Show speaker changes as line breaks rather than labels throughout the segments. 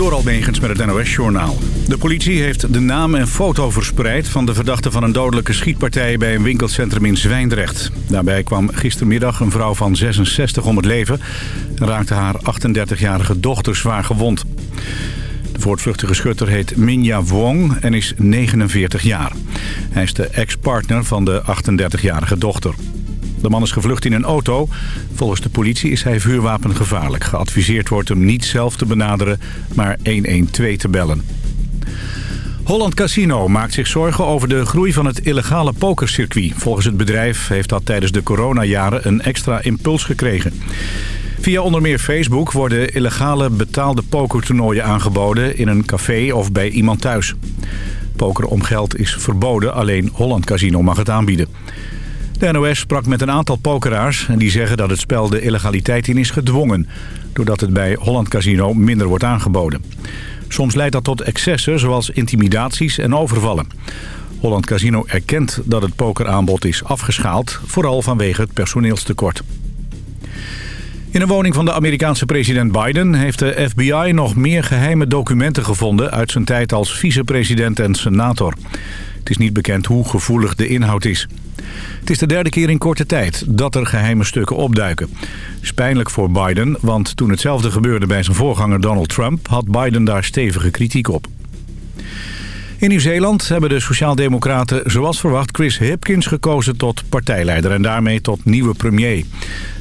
Door Almegens met het NOS-journaal. De politie heeft de naam en foto verspreid van de verdachte van een dodelijke schietpartij bij een winkelcentrum in Zwijndrecht. Daarbij kwam gistermiddag een vrouw van 66 om het leven en raakte haar 38-jarige dochter zwaar gewond. De voortvluchtige schutter heet Minja Wong en is 49 jaar. Hij is de ex-partner van de 38-jarige dochter. De man is gevlucht in een auto. Volgens de politie is hij vuurwapengevaarlijk. Geadviseerd wordt hem niet zelf te benaderen, maar 112 te bellen. Holland Casino maakt zich zorgen over de groei van het illegale pokercircuit. Volgens het bedrijf heeft dat tijdens de coronajaren een extra impuls gekregen. Via onder meer Facebook worden illegale betaalde pokertoernooien aangeboden... in een café of bij iemand thuis. Poker om geld is verboden, alleen Holland Casino mag het aanbieden. De NOS sprak met een aantal pokeraars en die zeggen dat het spel de illegaliteit in is gedwongen... doordat het bij Holland Casino minder wordt aangeboden. Soms leidt dat tot excessen zoals intimidaties en overvallen. Holland Casino erkent dat het pokeraanbod is afgeschaald, vooral vanwege het personeelstekort. In een woning van de Amerikaanse president Biden heeft de FBI nog meer geheime documenten gevonden uit zijn tijd als vicepresident en senator. Het is niet bekend hoe gevoelig de inhoud is. Het is de derde keer in korte tijd dat er geheime stukken opduiken. is pijnlijk voor Biden, want toen hetzelfde gebeurde bij zijn voorganger Donald Trump... had Biden daar stevige kritiek op. In Nieuw-Zeeland hebben de Sociaaldemocraten zoals verwacht Chris Hipkins gekozen tot partijleider... en daarmee tot nieuwe premier.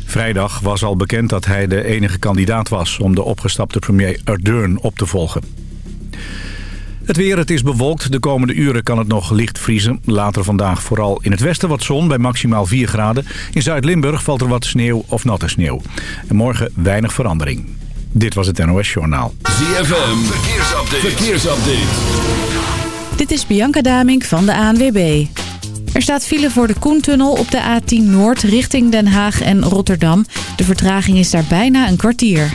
Vrijdag was al bekend dat hij de enige kandidaat was om de opgestapte premier Ardern op te volgen. Het weer, het is bewolkt. De komende uren kan het nog licht vriezen. Later vandaag vooral in het westen wat zon bij maximaal 4 graden. In Zuid-Limburg valt er wat sneeuw of natte sneeuw. En morgen weinig verandering. Dit was het NOS Journaal.
ZFM, verkeersupdate. verkeersupdate.
Dit is Bianca Damink van de ANWB. Er staat file voor de Koentunnel op de A10 Noord richting Den Haag en Rotterdam. De vertraging is daar bijna een kwartier.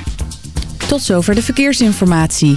Tot zover de verkeersinformatie.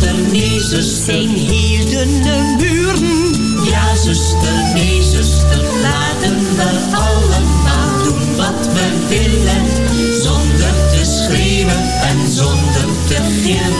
zuster, nee, zuster.
Zijn heel dunne muren.
Ja, zuster, nee, zuster. Laten we allemaal doen wat we willen. Zonder te schreeuwen en zonder te gillen.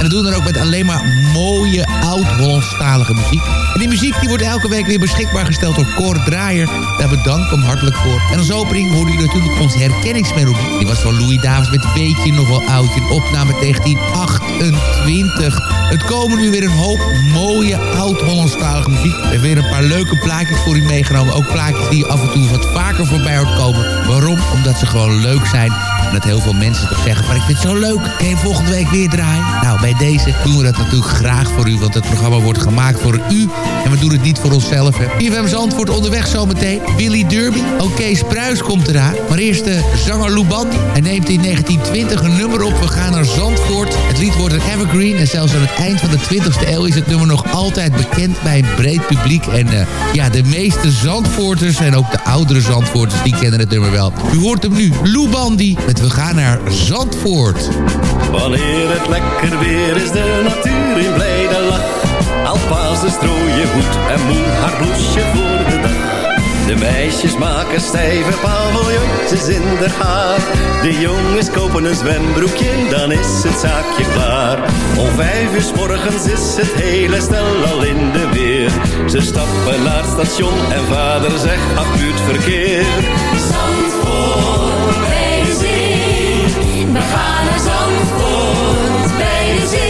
En dat doen we dan ook met alleen maar mooie oud-Hollandstalige muziek. En die muziek die wordt elke week weer beschikbaar gesteld door Cor Draaier. Daar bedank ik hem hartelijk voor. En als opening hoorde u natuurlijk onze herkenningsmelodie. Die was van Louis Davids met Weet je nog wel oudje. Een opname 1928. Het komen nu weer een hoop mooie oud-Hollandstalige muziek. We hebben weer een paar leuke plaatjes voor u meegenomen. Ook plaatjes die af en toe wat vaker voorbij hoort komen. Waarom? Omdat ze gewoon leuk zijn. En dat heel veel mensen toch zeggen van ik vind het zo leuk. Kan je volgende week weer draaien? Nou, bij deze doen we dat natuurlijk graag voor u. Want het programma wordt gemaakt voor u. En we doen het niet voor onszelf. IFM Zandvoort onderweg zometeen. Billy Derby. Oké, Spruis komt eraan. Maar eerst de zanger Lou Bandy. Hij neemt in 1920 een nummer op. We gaan naar Zandvoort. Het lied wordt een evergreen. En zelfs aan het eind van de 20e eeuw is het nummer nog altijd bekend bij een breed publiek. En uh, ja, de meeste Zandvoorters en ook de oudere Zandvoorters, die kennen het nummer wel. U hoort hem nu, Lou Bandy, met We gaan naar Zandvoort.
Wanneer het lekker weer is, de natuur in blijde lach. Alpaas de strooien hoed en moe haar bloesje voor de dag. De meisjes maken stijve paviljoentjes in de haar. De jongens kopen een zwembroekje, dan is het zaakje klaar. Om vijf uur s morgens is het hele stel al in de weer. Ze stappen naar het station en vader zegt, acht uur verkeer.
Zandvoort de zee. We gaan naar Zandvoort bij de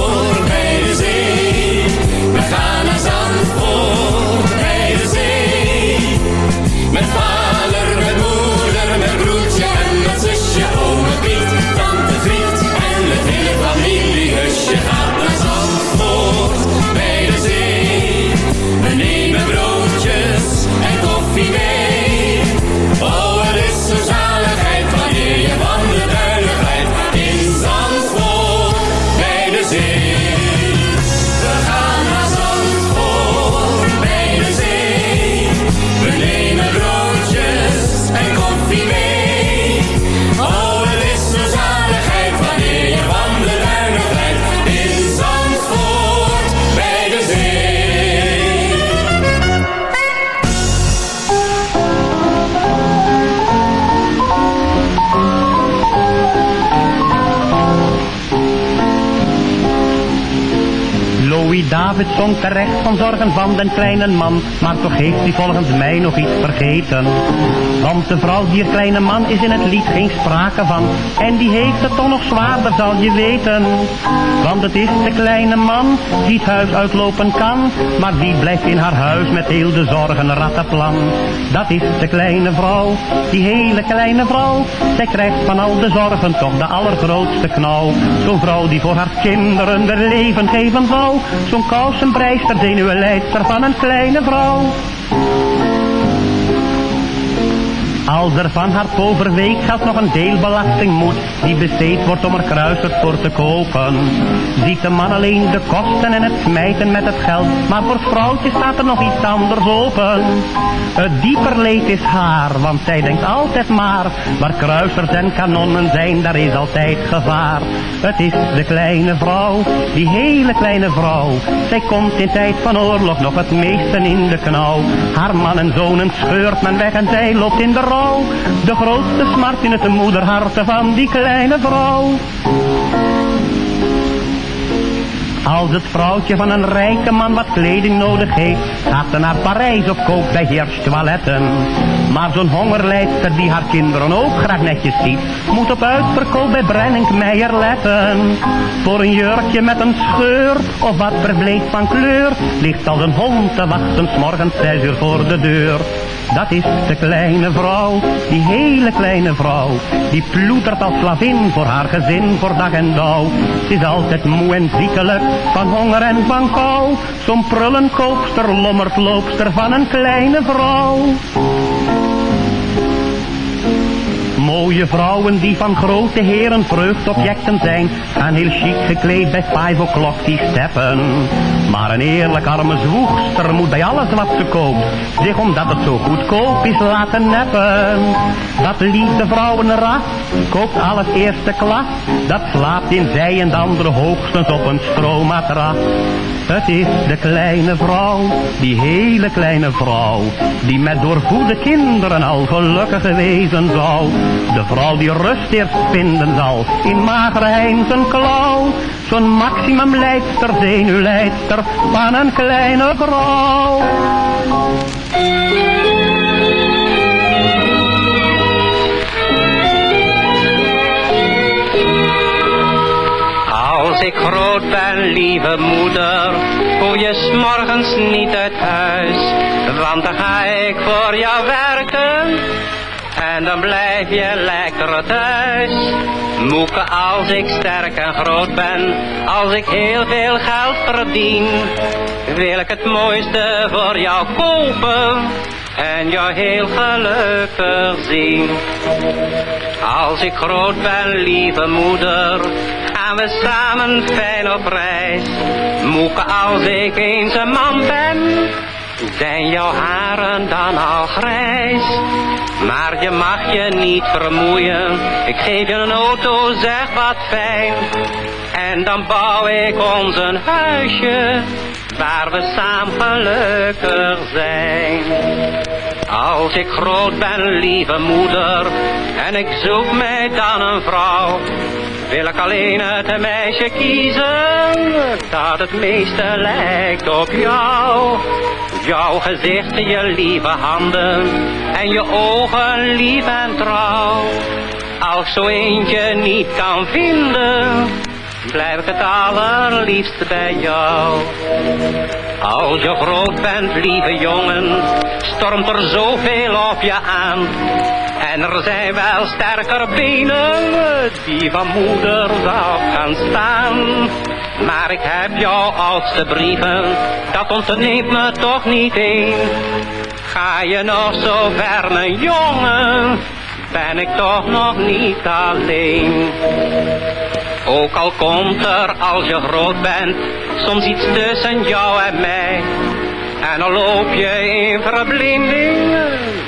Terecht van zorgen van den kleine man, maar toch heeft hij volgens mij nog iets vergeten. Want de vrouw die kleine man is in het lied geen sprake van, en die heeft het toch nog zwaarder zal je weten. Want het is de kleine man die het huis uitlopen kan, maar die blijft in haar huis met heel de zorgen rattenplan. Dat is de kleine vrouw, die hele kleine vrouw, zij krijgt van al de zorgen toch de allergrootste knauw. Zo'n vrouw die voor haar kinderen de leven geven zou, zo'n kousenbreister, zenuwenleidster van een kleine vrouw. Als er van haar overweekgeld nog een deelbelasting moet, die besteed wordt om er kruisers voor te kopen. Ziet de man alleen de kosten en het smijten met het geld, maar voor het vrouwtje staat er nog iets anders open. Het dieper leed is haar, want zij denkt altijd maar, waar kruisers en kanonnen zijn, daar is altijd gevaar. Het is de kleine vrouw, die hele kleine vrouw, zij komt in tijd van oorlog nog het meesten in de knauw. Haar man en zonen scheurt men weg en zij loopt in de rouw. De grootste smart in het moederharte van die kleine vrouw. Als het vrouwtje van een rijke man wat kleding nodig heeft, gaat ze naar Parijs of koopt bij Heers toiletten. Maar zo'n hongerleidster die haar kinderen ook graag netjes ziet, moet op uitverkoop bij Brenningmeijer letten. Voor een jurkje met een scheur of wat verbleekt van kleur, ligt als een hond te wachten, 's morgens zes uur voor de deur. Dat is de kleine vrouw, die hele kleine vrouw, die ploetert als slavin voor haar gezin voor dag en dauw. Ze is altijd moe en ziekelijk, van honger en van kou, zo'n prullen koopster, lommerd loopster van een kleine vrouw. Mooie vrouwen die van grote heren vreugdobjecten zijn, gaan heel chic gekleed bij five o'clock die steppen. Maar een eerlijk arme zwoegster moet bij alles wat ze koopt, zich omdat het zo goedkoop is laten neppen. Dat liefde vrouwenras koopt alles eerste klas, dat slaapt in zij en de andere hoogstens op een stroommatras. Het is de kleine vrouw, die hele kleine vrouw, die met doorvoede kinderen al gelukkig wezen zou. De vrouw die rust eerst vinden zal, in magere heinz een klauw. Zo'n maximum leidster, zenuwleidster van een kleine vrouw.
Groot ben, lieve moeder, hoef je s'morgens niet uit huis. Want dan ga ik voor jou werken en dan blijf je lekker thuis. Moeke, als ik sterk en groot ben, als ik heel veel geld verdien, wil ik het mooiste voor jou kopen en jou heel gelukkig zien. Als ik groot ben, lieve moeder, gaan we samen fijn op reis. Moeke, als ik eens een man ben, zijn jouw haren dan al grijs? Maar je mag je niet vermoeien, ik geef je een auto, zeg wat fijn. En dan bouw ik ons een huisje, waar we samen gelukkig zijn. Als ik groot ben, lieve moeder, en ik zoek mij dan een vrouw, wil ik alleen het meisje kiezen dat het meeste lijkt op jou. Jouw gezicht, je lieve handen en je ogen lief en trouw. Als zo eentje niet kan vinden, blijf ik het allerliefst bij jou. Als je groot bent, lieve jongen, stormt er zoveel op je aan. En er zijn wel sterker benen die van moeder zou gaan staan. Maar ik heb jouw oudste brieven, dat ontneemt me toch niet één. Ga je nog zo ver, mijn jongen, ben ik toch nog niet alleen. Ook al komt er als je groot bent, soms iets tussen jou en mij. En dan loop je in verblinding,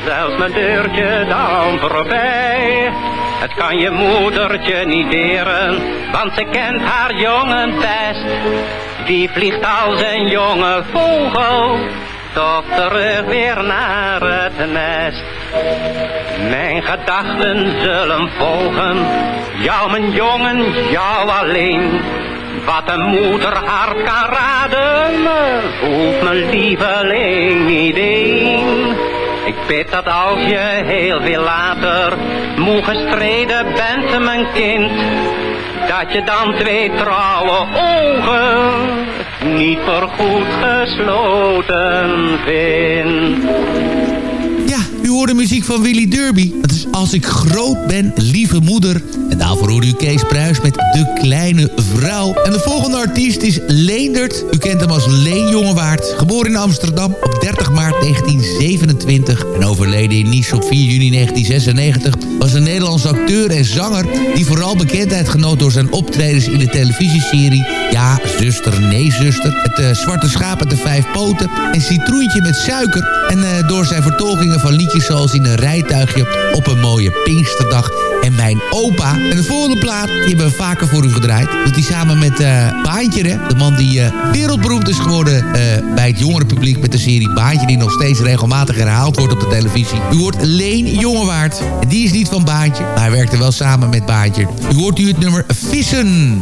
zelfs mijn deurtje dan voorbij. Het kan je moedertje niet deren, want ze kent haar jongen best. Die vliegt als een jonge vogel, toch terug weer naar het nest. Mijn gedachten zullen volgen, jou mijn jongen, jou alleen. Wat een moeder hart kan raden, voelt mijn lieveling niet één. Ik bid dat als je heel veel later moe gestreden bent, mijn kind, dat je dan twee trouwe ogen niet voorgoed gesloten vindt.
De muziek van Willy Derby. Dat is Als ik groot ben, lieve moeder. En daarvoor hoorde u Kees Pruis met De Kleine Vrouw. En de volgende artiest is Leendert. U kent hem als Leen Jongewaard. Geboren in Amsterdam op 30 maart 1927. En overleden in Nice op 4 juni 1996. Was een Nederlandse acteur en zanger... die vooral bekendheid genoot door zijn optredens in de televisieserie... Ja, zuster, nee, zuster. Het eh, Zwarte Schaap met de Vijf Poten. En Citroentje met Suiker. En eh, door zijn vertolkingen van liedjes zoals in een rijtuigje... op een mooie Pinksterdag en mijn opa. En de volgende plaat, die hebben we vaker voor u gedraaid. Dat hij samen met uh, Baantje, hè, de man die uh, wereldberoemd is geworden uh, bij het jongere publiek met de serie Baantje, die nog steeds regelmatig herhaald wordt op de televisie. U hoort Leen Jongewaard. En die is niet van Baantje, maar hij werkte wel samen met Baantje. U hoort u het nummer Vissen.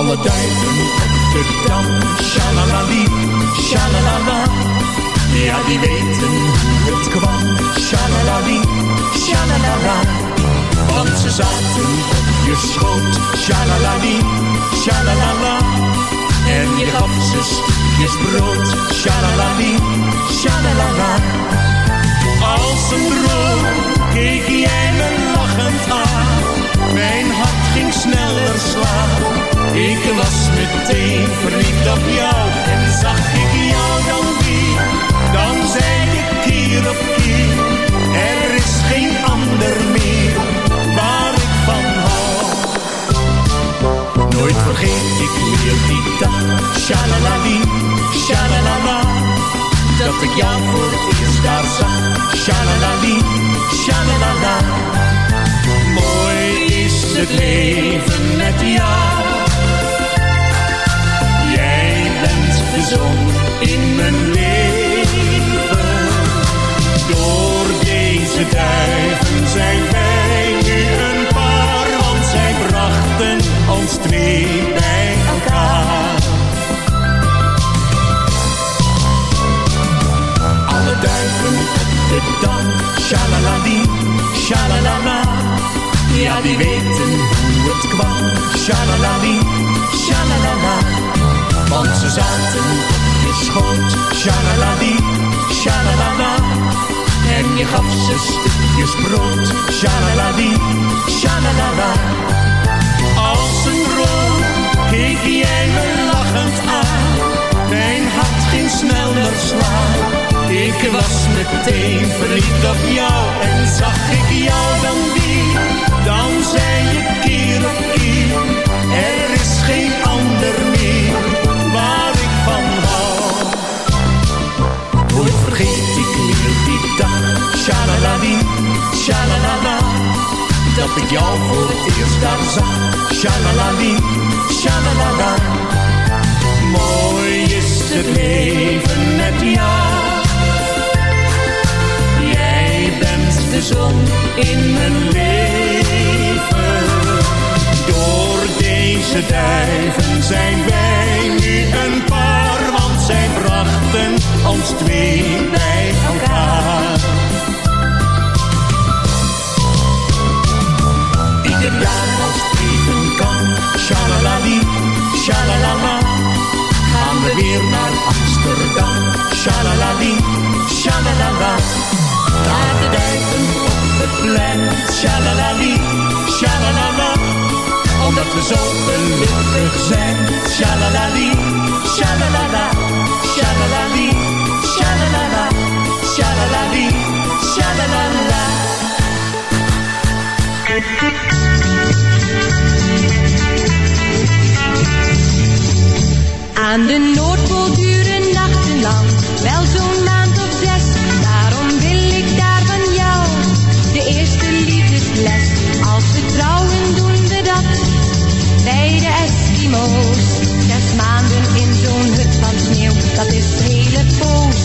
Alle duiven op de dam, shalalali, shalalala. Ja, die weten hoe het kwam, shalalali, shalalala. Want ze zaten op je schoot, shalalali, shalalala. En je gaf ze stukjes brood, shalalali, shalalala. Als een droom keek jij me lachend aan. Mijn hart ging sneller slaan. Ik was meteen verliefd op jou. En zag ik jou dan weer. Dan zei ik keer op keer. Er is geen ander meer waar ik van hou. Nooit vergeet ik meer die dag. Shalalali, shalalala. Dat ik jou voor het eerst daar zag. Shalalala. Mooi is het leven met jou. In mijn leven. Door deze duiven zijn wij nu een paar, want zij brachten ons twee bij elkaar. Alle duiven de dam, shalalali, shalalala. Ja, die weten hoe het kwam, shalalali, shalalala. Want ze zaten op je schoot, shalalali, shalalala. En je gaf ze stukjes brood, shalalali, shalalala. Als een droom keek jij me lachend aan. Mijn hart ging sneller slaan. Ik was meteen verliefd op jou en zag ik jou dan weer. Dan zei je keer op keer, er is geen Dag, shalalali, shalalala. Dat ik jou voor het eerst daar zag, shalalali, shalalala. Mooi is het leven met jou. Jij bent de zon in mijn leven. Door deze duiven zijn wij nu een paar, want zij brachten ons twee bij elkaar. Ieder jaar als het kan, shalalali, shalalala. Gaan we weer naar Amsterdam, shalalali, shalalala. Naar de duiven op het plein, shalalali, shalalala. Omdat we zo gelukkig zijn, shalalali, shalalala, shalalala, shalalala.
Aan de Noordpool duren nachtenlang, wel zo'n maand of zes. Daarom wil ik daar van jou de eerste liefdesles. Als we trouwen doen we dat bij de Eskimo's. Zes maanden in zo'n dat is hele poos.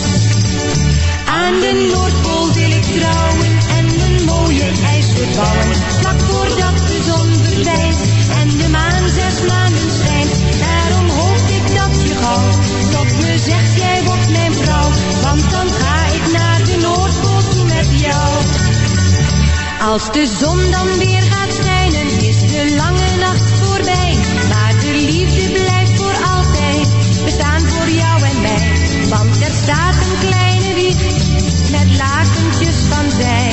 Aan de Noordpool wil ik trouwen en een mooie ijssoort bouwen. Vlak voordat de zon verdwijnt en de maan zes maanden schijnt. Daarom hoop ik dat je gauw tot me zegt jij wordt mijn vrouw. Want dan ga ik naar de Noordpool toe met jou. Als de zon dan weer
met lakentjes van zij.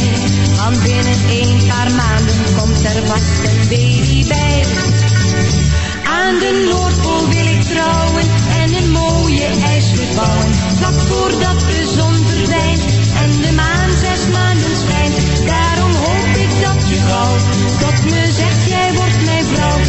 Want binnen een paar maanden komt er vast een baby bij. Aan de Noordpool wil ik trouwen en een mooie ijsje bouwen. Vlak voordat de zon verdwijnt en de maan zes maanden schijnt. Daarom hoop ik dat je gauw tot me zegt jij wordt mijn vrouw.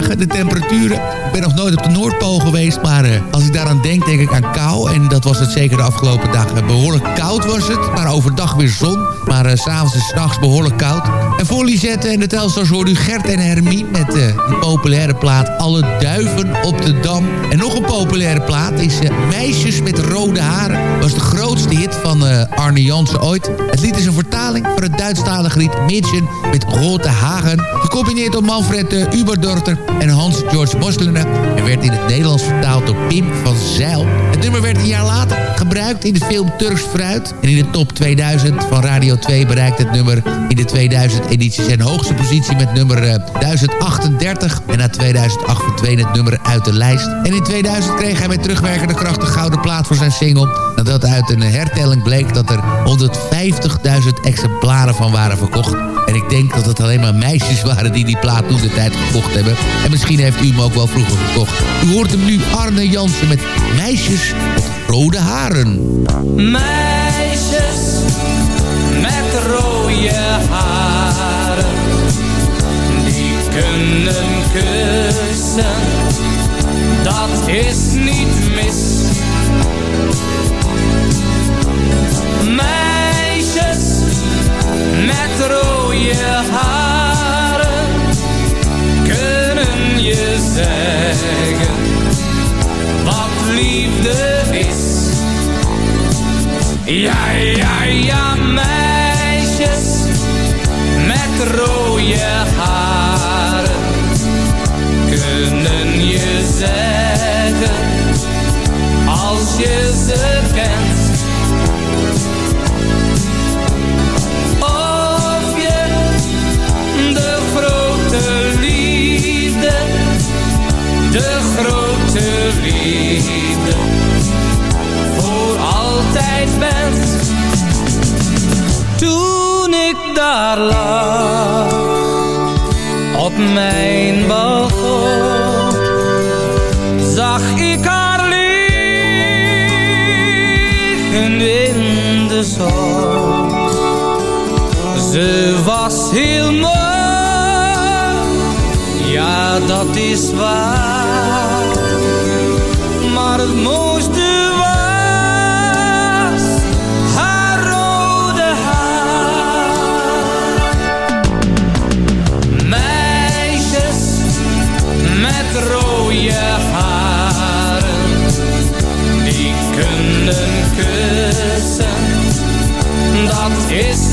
De
temperaturen. Ik ben nog nooit op de Noordpool geweest, maar eh, als ik daaraan denk, denk ik aan kou. En dat was het zeker de afgelopen dagen. Behoorlijk koud was het, maar overdag weer zon. Maar s s'avonds en s'nachts behoorlijk koud. En voor Lisette en de Telstars u Gert en Hermie met eh, die populaire plaat Alle Duiven op de Dam. En nog een populaire plaat is Meisjes met Rode Haren. was de grootste hit van Arne Jansen ooit. Het lied is een vertaling van het Duitsstalige lied Mädchen met Rote Hagen. Gecombineerd door Manfred uh, Uberdorter en Hans-George Moslenen. En werd in het Nederlands vertaald door Pim van Zeil. Het nummer werd een jaar later gebruikt in de film Turks Fruit. En in de top 2000 van Radio 2 bereikt het nummer in de 2000 editie zijn hoogste positie met nummer eh, 1038. En na 2008 verdween het nummer uit de lijst. En in 2000 kreeg hij met terugwerkende kracht de gouden plaat voor zijn single. Nadat uit een hertelling bleek dat er 150.000 exemplaren van waren verkocht. En ik denk dat het alleen maar meisjes waren die die plaat toen de tijd gekocht hebben. En misschien heeft u hem ook wel vroeger gekocht. U hoort hem nu Arne Jansen met Meisjes met rode haren.
Meisjes met rode haren, die kunnen kussen, dat is niet mis. Meisjes met rode haren, liefde is. Ja, ja, ja, meisjes met rode haren kunnen je zeggen als je ze kent. Of je de grote liefde, de liefde voor altijd bent. Toen ik daar lag op mijn balkon, zag ik haar liggen in de zon. Ze was heel mooi, ja dat is waar. Het mooiste was haar rode haar. Meisjes met rode haren, die kunnen kussen, dat is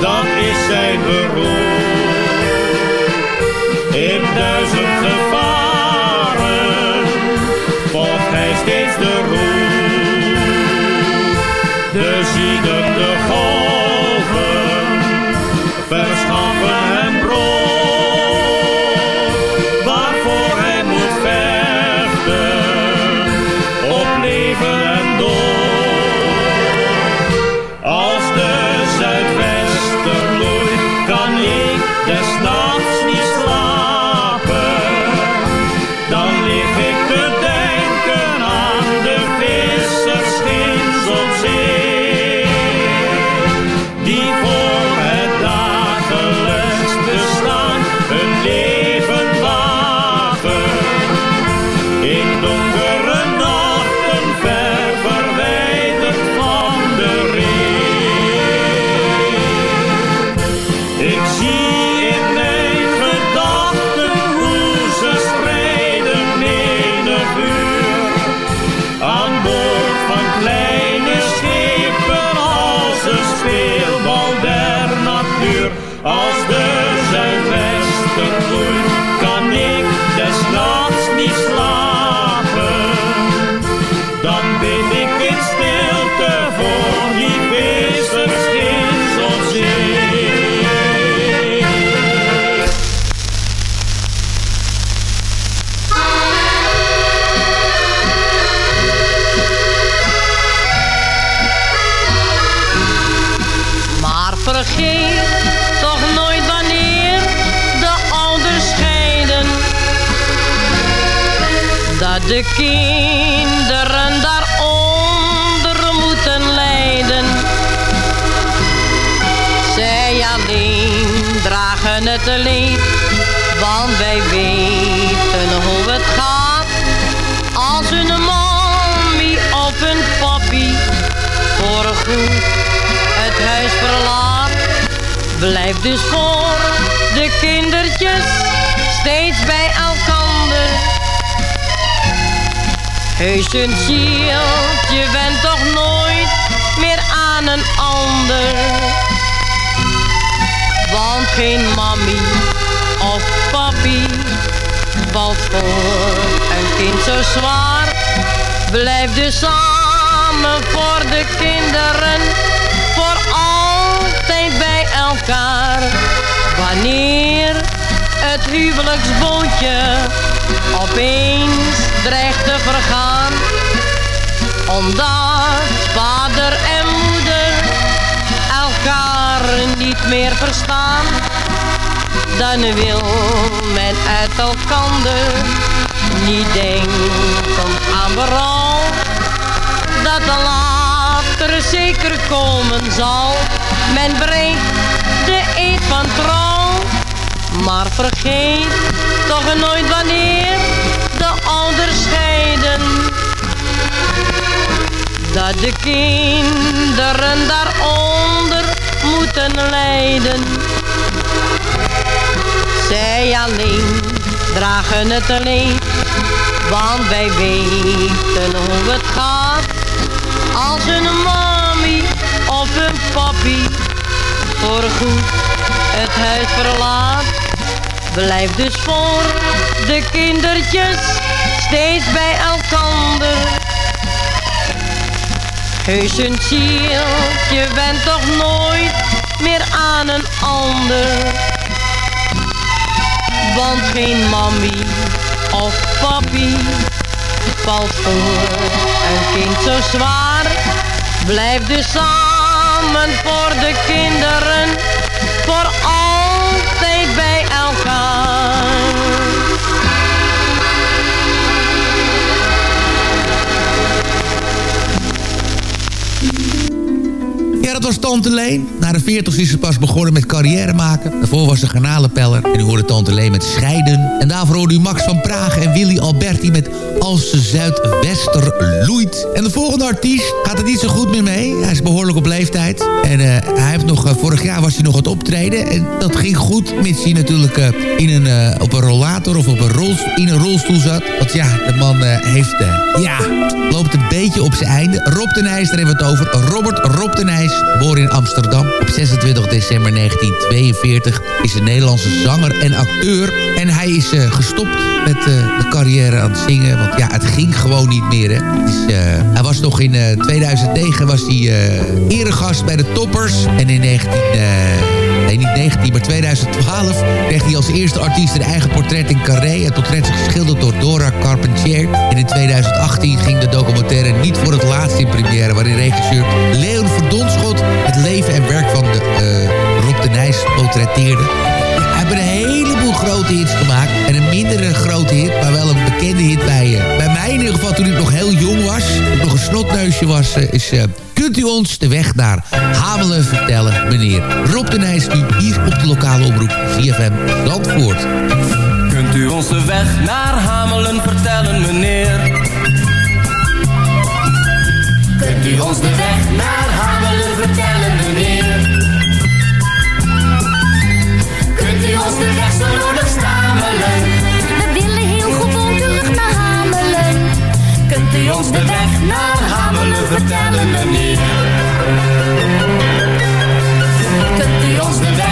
dat is
zijn beroep.
Want geen mammy of papi valt voor een kind zo zwaar. Blijf dus samen voor de kinderen, voor altijd bij elkaar. Wanneer het huwelijksbootje opeens dreigt te vergaan, omdat vader en niet meer verstaan, dan wil men uit elkander niet denken aan berouw. Dat er later zeker komen zal, men breekt de eed van trouw. Maar vergeet toch nooit wanneer de ouders scheiden dat de kinderen daaronder moeten lijden. Zij alleen dragen het alleen, want wij weten hoe het gaat. Als een mommy of een papi voorgoed het huis verlaat. Blijf dus voor de kindertjes steeds bij elkander. Heus een zieltje bent toch nooit meer aan een ander. Want geen mammy of papi valt voor een kind zo zwaar. Blijf dus samen voor de kinderen, voor altijd bij elkaar.
Tante Leen. Na de 40 is ze pas begonnen met carrière maken. Daarvoor was ze garnalenpeller. En u hoorde Tante Leen met Scheiden. En daarvoor hoorde u Max van Praag en Willy Alberti met Als de Zuidwester loeit. En de volgende artiest gaat het niet zo goed meer mee. Hij is behoorlijk op leeftijd. En eh, hij heeft nog, eh, vorig jaar was hij nog aan het optreden. En dat ging goed, mits hij natuurlijk eh, in een, op een rollator of op een rolstoel, in een rolstoel zat. Want ja, de man heeft, ja, loopt een beetje op zijn einde. Rob de Nijs, daar hebben we het over. Robert Rob de Nijs, in Amsterdam. Op 26 december 1942 is een Nederlandse zanger en acteur. En hij is eh, gestopt met eh, de carrière aan het zingen. Want ja, het ging gewoon niet meer. Hè. Eh, hij was nog in eh, 2009 was hij eregast bij de Toppers. En in 19... eh, Nee, niet 19, maar 2012 kreeg hij als eerste artiest een eigen portret in Carré. Het portret is geschilderd door Dora Carpentier. En in 2018 ging de documentaire niet voor het laatst in première... waarin regisseur Leon Verdonschot het leven en werk van de, eh, Rob de Nijs portretteerde. Ja, hij heeft een heleboel grote hits gemaakt. En een mindere grote hit, maar wel een bekende hit bij, eh, bij mij in ieder geval toen ik nog heel jong was. Toen ik nog een snotneusje was, eh, is... eh, Kunt u ons de weg naar Hamelen vertellen, meneer Rob de Nijs, nu hier op de lokale omroep CFM Zandvoort.
Kunt u ons de weg naar Hamelen vertellen, meneer? Kunt u ons de weg naar de weg zo nodig stamelen?
We willen heel gewoon terug naar Hamelen.
Kunt u ons de weg naar Hamelen vertellen, meneer? Kunt u ons de weg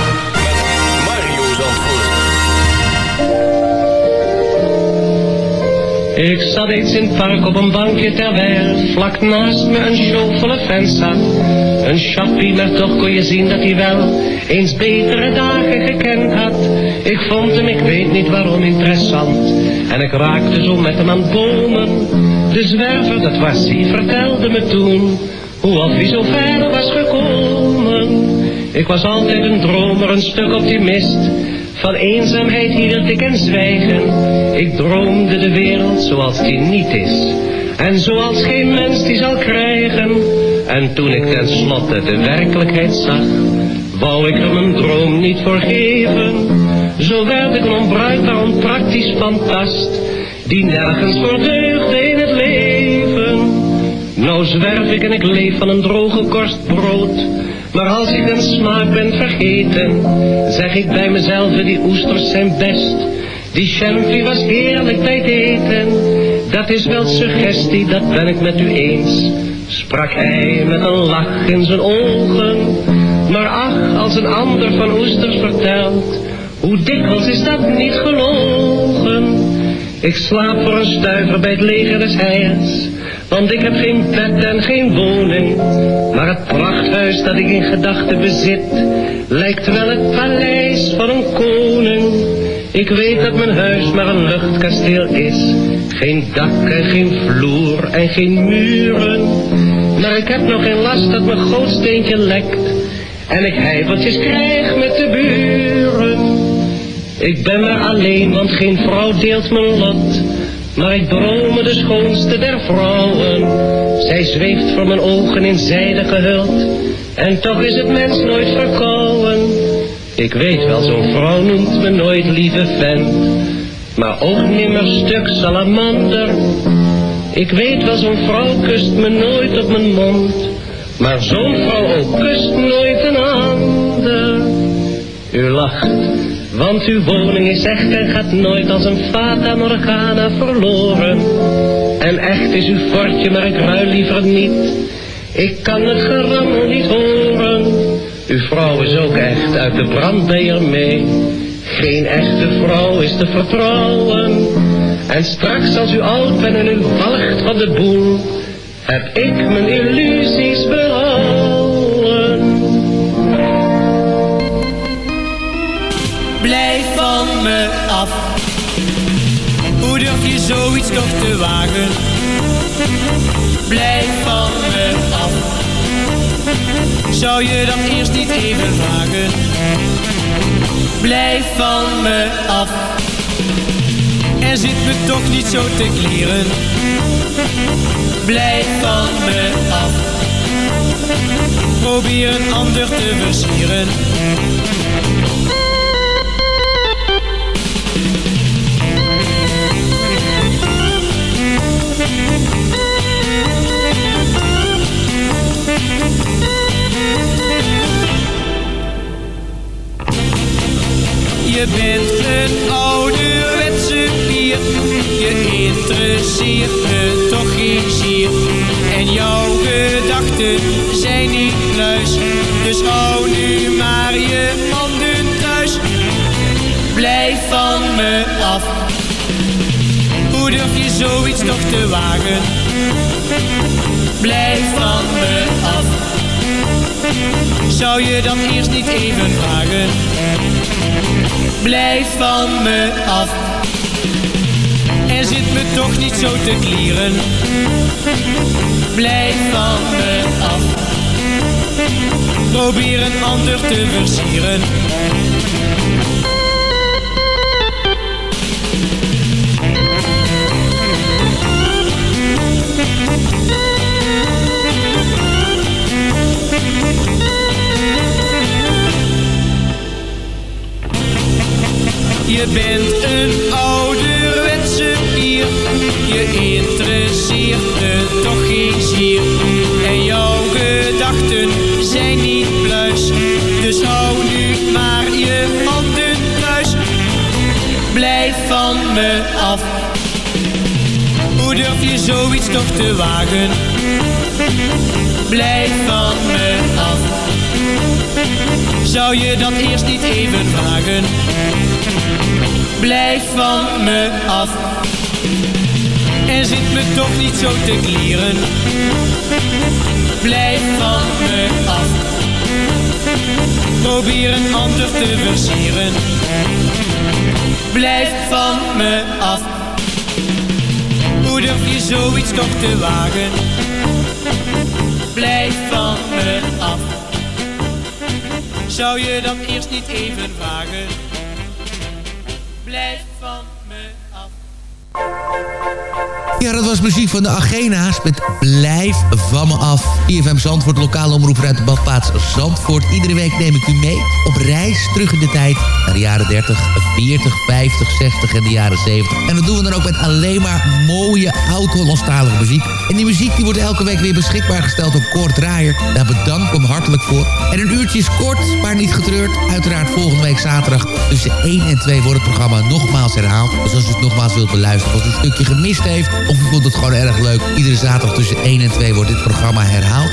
Ik zat eens in het park op een bankje terwijl vlak naast me een volle fans zat. Een chappie, maar toch kon je zien dat hij wel eens betere dagen gekend had. Ik vond hem, ik weet niet waarom, interessant. En ik raakte zo met hem aan bomen. De zwerver, dat was hij, vertelde me toen hoe of hij zo ver was gekomen. Ik was altijd een dromer, een stuk optimist. Van eenzaamheid hield ik en zwijgen. Ik droomde de wereld zoals die niet is. En zoals geen mens die zal krijgen. En toen ik tenslotte de werkelijkheid zag, wou ik er mijn droom niet voor geven. Zo werd ik een onbruikbaar, onpraktisch fantast, die nergens voor deugde in het leven. Nou zwerf ik en ik leef van een droge korst brood. Maar als ik een smaak ben vergeten, zeg ik bij mezelf, die oesters zijn best. Die champie was heerlijk bij het eten. Dat is wel suggestie, dat ben ik met u eens. Sprak hij met een lach in zijn ogen. Maar ach, als een ander van oesters vertelt, hoe dikwijls is dat niet gelogen. Ik slaap voor een stuiver bij het leger des heils. Want ik heb geen bed en geen woning. Maar het prachthuis dat ik in gedachten bezit, lijkt wel het paleis van een koning. Ik weet dat mijn huis maar een luchtkasteel is. Geen dak en geen vloer en geen muren. Maar ik heb nog geen last dat mijn gootsteentje lekt. En ik heifeltjes krijg met de buren. Ik ben maar alleen, want geen vrouw deelt mijn lot. Maar ik drome de schoonste der vrouwen. Zij zweeft voor mijn ogen in zijde gehuld. En toch is het mens nooit verkouden. Ik weet wel, zo'n vrouw noemt me nooit lieve vent. Maar ook nimmer stuk salamander. Ik weet wel, zo'n vrouw kust me nooit op mijn mond. Maar zo'n vrouw ook kust nooit een ander. U lacht. Want uw woning is echt en gaat nooit als een fata morgana verloren. En echt is uw fortje, maar ik ruil liever niet. Ik kan het gerammel niet horen. Uw vrouw is ook echt, uit de brand ben je mee. Geen echte vrouw is te vertrouwen. En straks als u oud bent en u walgt van de boel, heb ik mijn illusies
zoiets toch te wagen? Blijf van me af. Zou je dan eerst niet even vragen? Blijf van me af. En zit me toch niet zo te kleren. Blijf van me af. Probeer een ander te versieren. Je bent een ouderwetse bier. Je interesseert me toch geen zier. En jouw gedachten zijn niet pluis. Dus hou nu maar je handen thuis. Blijf van me af. Hoe durf je zoiets nog te wagen? Blijf van me af. Zou je dan eerst niet even vragen? Blijf van me af. En zit me toch niet zo te klieren. Blijf van me af. Probeer een ander te versieren. Je bent een ouderwetse bier. Je interesseert me toch geen zier. En jouw gedachten zijn niet pluis. Dus hou nu maar je handen thuis. Blijf van me af. Hoe durf je zoiets toch te wagen? Blijf van me af. Zou je dan eerst niet even vragen? Blijf van me af. En zit me toch niet zo te klieren. Blijf van me af. Probeer een ander te versieren. Blijf van me af. Hoe durf je zoiets toch te wagen? Blijf van me af. Zou je dan eerst niet even vragen? Blijf
Ja, dat was muziek van de Agena's met Blijf van me af. IFM Zandvoort, lokale omroep uit de badplaats Zandvoort. Iedere week neem ik u mee op reis terug in de tijd... naar de jaren 30, 40, 50, 60 en de jaren 70. En dat doen we dan ook met alleen maar mooie oud-Hollandstalige muziek. En die muziek die wordt elke week weer beschikbaar gesteld door Kort Draaier. Daar bedank ik hem hartelijk voor. En een uurtje is kort, maar niet getreurd. Uiteraard volgende week zaterdag tussen 1 en 2 wordt het programma nogmaals herhaald. Dus als u het nogmaals wilt beluisteren, of u een stukje gemist heeft... of u vond het gewoon erg leuk, iedere zaterdag tussen 1 en 2 wordt dit programma herhaald.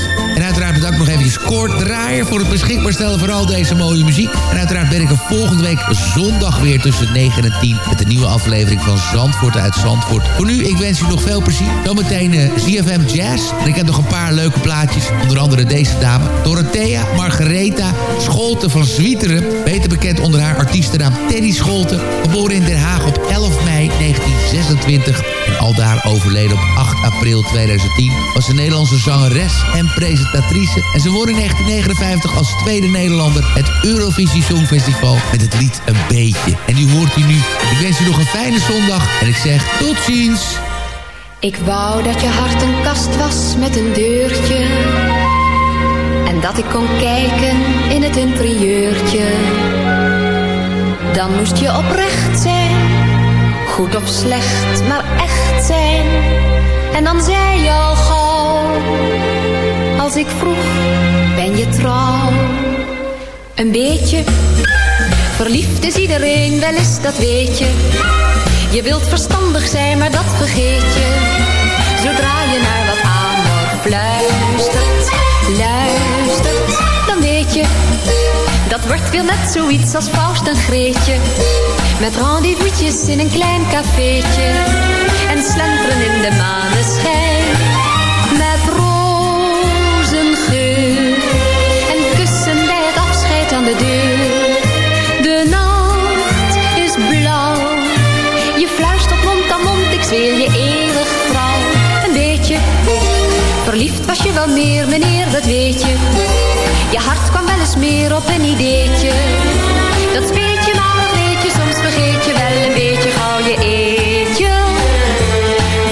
Uiteraard bedank ik nog eventjes Kort Draaier voor het beschikbaar stellen van al deze mooie muziek. En uiteraard ben ik er volgende week zondag weer tussen 9 en 10 met een nieuwe aflevering van Zandvoort uit Zandvoort. Voor nu, ik wens u nog veel plezier. Zometeen uh, ZFM Jazz. En ik heb nog een paar leuke plaatjes. Onder andere deze dame, Dorothea Margaretha Scholte van Zwieteren. Beter bekend onder haar artiestennaam Teddy Scholte. Geboren in Den Haag op 11 mei 1926. En aldaar overleden op 8 april 2010. Was een Nederlandse zangeres en presentatrice. En ze won in 1959 als tweede Nederlander het Eurovisie Songfestival met het lied Een Beetje. En die hoort u nu. Ik wens u nog een fijne zondag. En ik zeg tot ziens.
Ik wou dat je hart een kast was met een deurtje. En dat ik kon kijken in het interieurtje. Dan moest je oprecht zijn. Goed of slecht, maar echt zijn. En dan zei je al gauw. Als ik vroeg, ben je trouw? Een beetje. Verliefd is iedereen, wel eens dat weet je. Je wilt verstandig zijn, maar dat vergeet je. Zodra je naar wat aandacht fluistert, luistert, dan weet je. Dat wordt weer net zoiets als Faust en Greetje. Met rendezvous'tjes in een klein cafeetje. En slenteren in de maneschijn. Je meer, meneer, dat weet je. Je hart kwam wel eens meer op een ideetje. Dat speet je maar nog weet je, soms vergeet je wel een beetje gauw je eetje.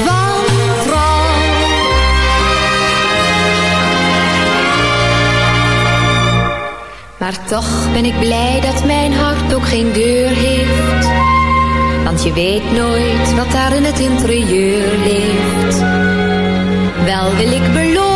Wantrouw. Maar toch ben ik blij dat mijn hart ook geen deur heeft. Want je weet nooit wat daar in het interieur leeft. Wel wil ik beloven,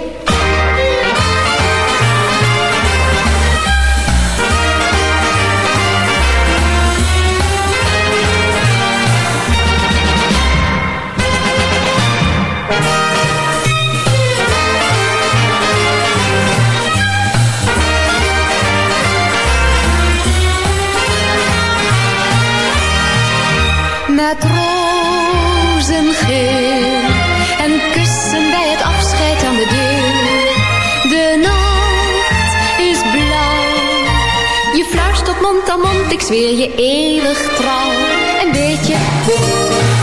zweer je eeuwig trouw. En weet je,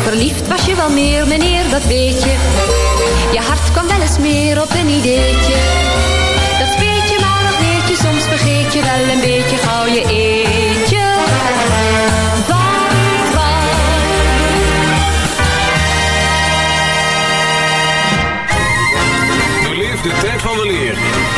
verliefd was je wel meer, meneer, dat weet je. Je hart kwam wel eens meer op een ideetje. Dat weet je maar nog weet je, soms vergeet je wel een beetje gauw je eetje.
Beleef de tijd van de leer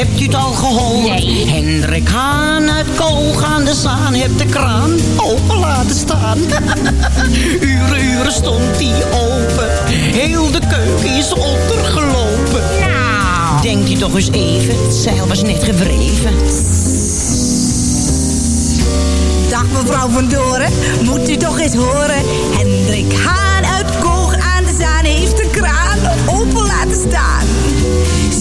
hebt u het al gehoord? Nee. Hendrik Haan uit Koog aan de Zaan heeft de kraan open laten staan. uren, uren stond die open. Heel de keuken is ondergelopen. Nou. Denkt u toch eens even, het zeil was net gewreven.
Dag mevrouw van Doren, moet u toch eens horen. Hendrik Haan open laten staan.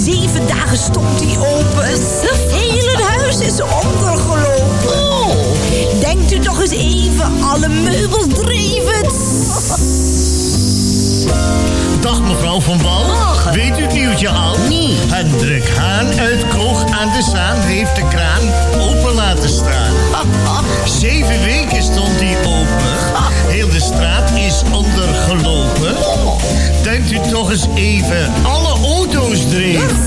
Zeven dagen stond hij open, het hele huis is ondergelopen. Oh. Denkt u toch eens even, alle meubels dreven.
Dag mevrouw van Wal. Weet u het nieuwtje al?
Nee.
Hendrik Haan uit Koog aan de Zaan heeft de kraan open laten staan. Zeven weken stond die open. Heel de straat is ondergelopen. Denkt u toch eens even, alle auto's dreven.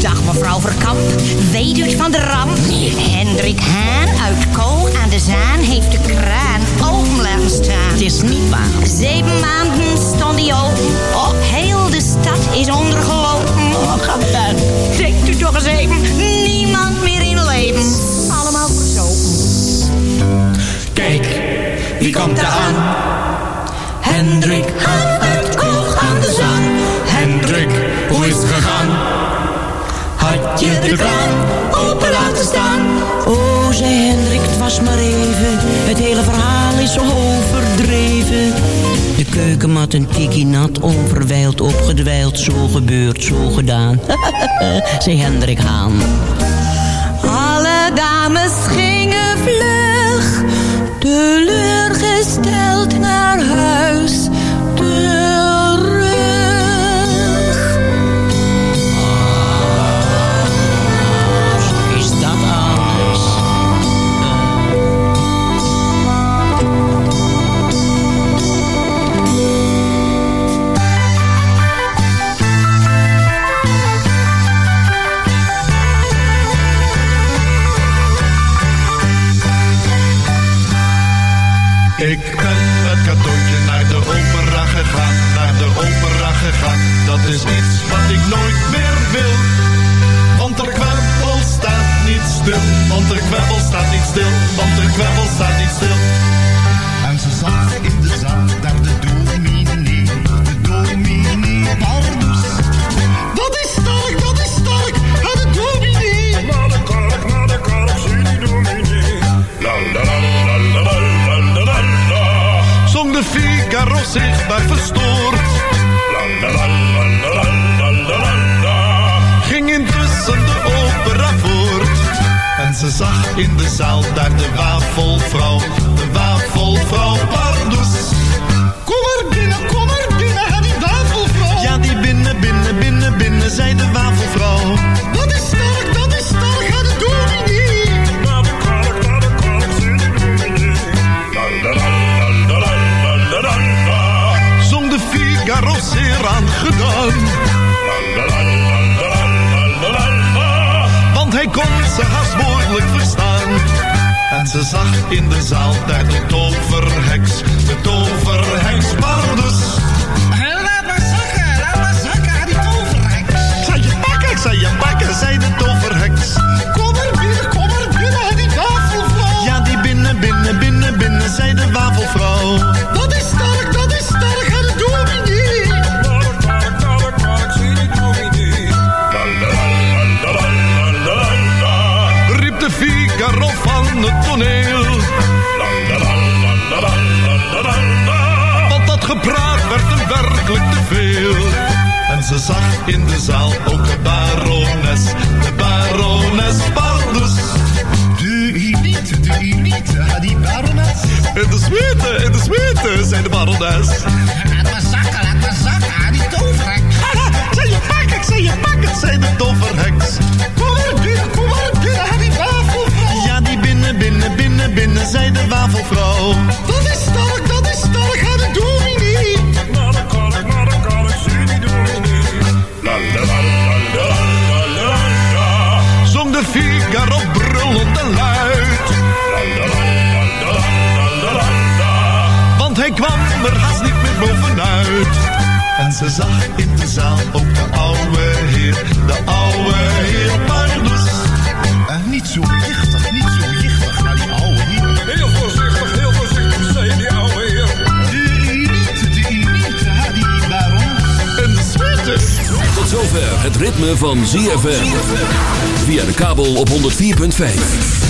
Dag mevrouw Verkamp, weet u het van de ramp? Hendrik Haan uit Kool aan de Zaan heeft de kraan open laten staan.
Het is niet waar.
Zeven maanden stond die open. Oh, heel de stad is ondergelopen.
Oh, gaat dat.
Denkt u toch eens even, niemand meer in leven.
Kijk, wie komt er aan? Hendrik Haan uit Koog aan de Zaan. Hendrik, hoe is het gegaan? Had je de kraan open laten staan?
Oh, zei Hendrik, het was maar even. Het hele verhaal is overdreven. De keukenmat een tikkie nat, onverwijld opgedwijld. Zo gebeurd, zo gedaan. zei Hendrik Haan.
Alle dames gingen teleurgesteld naar huis
want de kwebbel staat niet stil, want de kwebbel staat niet stil. En ze zag in de zaal daar de dominee, de dominee Barbus. Dat is sterk, dat is sterk, en de dominee. Na de kerk, na de kerk, zie die dominee. La la la la la la la la la. Zong de Figaro zichtbaar verstoord. La la la la la Ze zag in de zaal daar de wafelvrouw, de wafelvrouw Pardoes. Kom maar binnen, kom maar binnen, ga die wafelvrouw. Ja, die binnen, binnen, binnen, binnen, zei de wafelvrouw. Dat is sterk, dat is sterk, ga de dominee. Naar de kerk, de zei de. Zong de Figaro aan gedaan. Kon ze haast moeilijk verstaan. En ze zag in de zaal daar de toverheks, de toverheks Bardus. Laat maar zakken, laat maar zakken, die toverheks. Zei je pakken, zei je pakken, zei de toverheks. Kom er binnen, kom er binnen, die wafelvrouw. Ja, die binnen, binnen, binnen, binnen, zei de wafelvrouw. Dat gepraat werd hem werkelijk te veel. En ze zag in de zaal ook de barones, de barones Bardus. De elite, de elite, die barones. In de suite, in de suite, zei de barones. Laat maar zakken, laat maar zakken, die toverheks. Zei je pak, ik zei je pak, het zei de toverheks. Kom er binnen, kom er binnen, hè, die wafelvrouw. Ja, die binnen, binnen, binnen, binnen, zei de wafelvrouw. Dat is sterk, En ze zag in de zaal ook de oude heer, de oude heer Pardus. En niet zo jichtig, niet zo jichtig naar die oude heer. Heel voorzichtig, heel voorzichtig, zei die oude heer. De elite, de elite, die baron. En de.
Tot zover het ritme van ZFM. Via de kabel op 104.5.